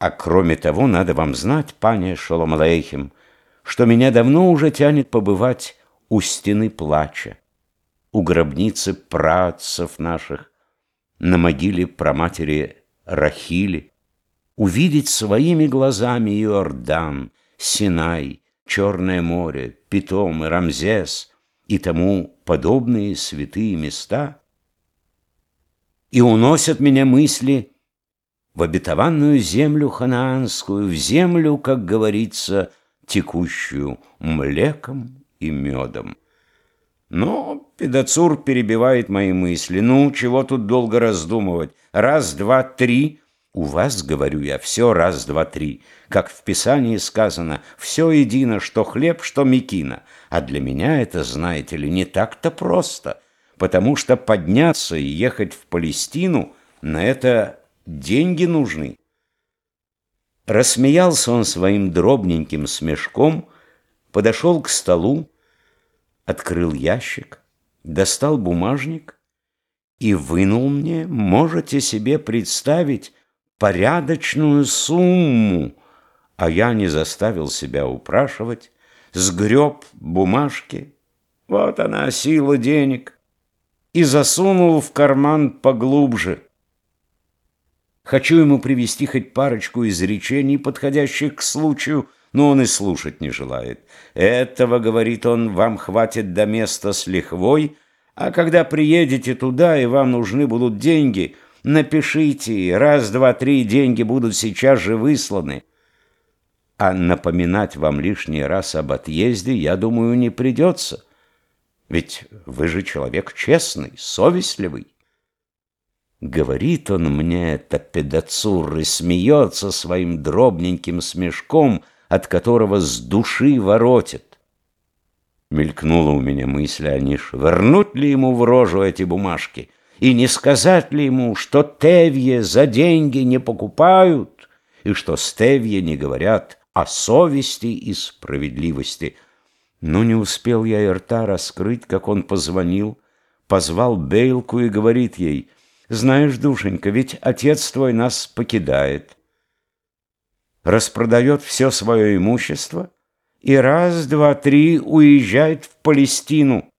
А кроме того, надо вам знать, пане Шолом Алейхим, что меня давно уже тянет побывать у стены плача, у гробницы працев наших, на могиле праматери Рахили, увидеть своими глазами Иордан, Синай, Черное море, Питом и Рамзес и тому подобные святые места, и уносят меня мысли в обетованную землю ханаанскую, в землю, как говорится, текущую млеком и медом. Но Педацур перебивает мои мысли. Ну, чего тут долго раздумывать? Раз, два, три. У вас, говорю я, все раз, два, три. Как в Писании сказано, все едино, что хлеб, что мекина. А для меня это, знаете ли, не так-то просто. Потому что подняться и ехать в Палестину, на это деньги нужны. Рассмеялся он своим дробненьким смешком, подошел к столу, открыл ящик, достал бумажник и вынул мне, можете себе представить, порядочную сумму, а я не заставил себя упрашивать, сгреб бумажки, вот она, сила денег, и засунул в карман поглубже. Хочу ему привести хоть парочку изречений, подходящих к случаю, но он и слушать не желает. Этого, говорит он, вам хватит до места с лихвой, а когда приедете туда и вам нужны будут деньги, напишите, раз, два, три, деньги будут сейчас же высланы. А напоминать вам лишний раз об отъезде, я думаю, не придется. Ведь вы же человек честный, совестливый. Говорит он мне это педацур и смеется своим дробненьким смешком, от которого с души воротит. Мелькнула у меня мысль, а не швырнуть ли ему в рожу эти бумажки, и не сказать ли ему, что тевье за деньги не покупают, и что с тевье не говорят о совести и справедливости. Но не успел я и рта раскрыть, как он позвонил, позвал Бейлку и говорит ей — знаешь, душенька, ведь отец твой нас покидает. Распродает все свое имущество и раз, два, три уезжает в Палестину.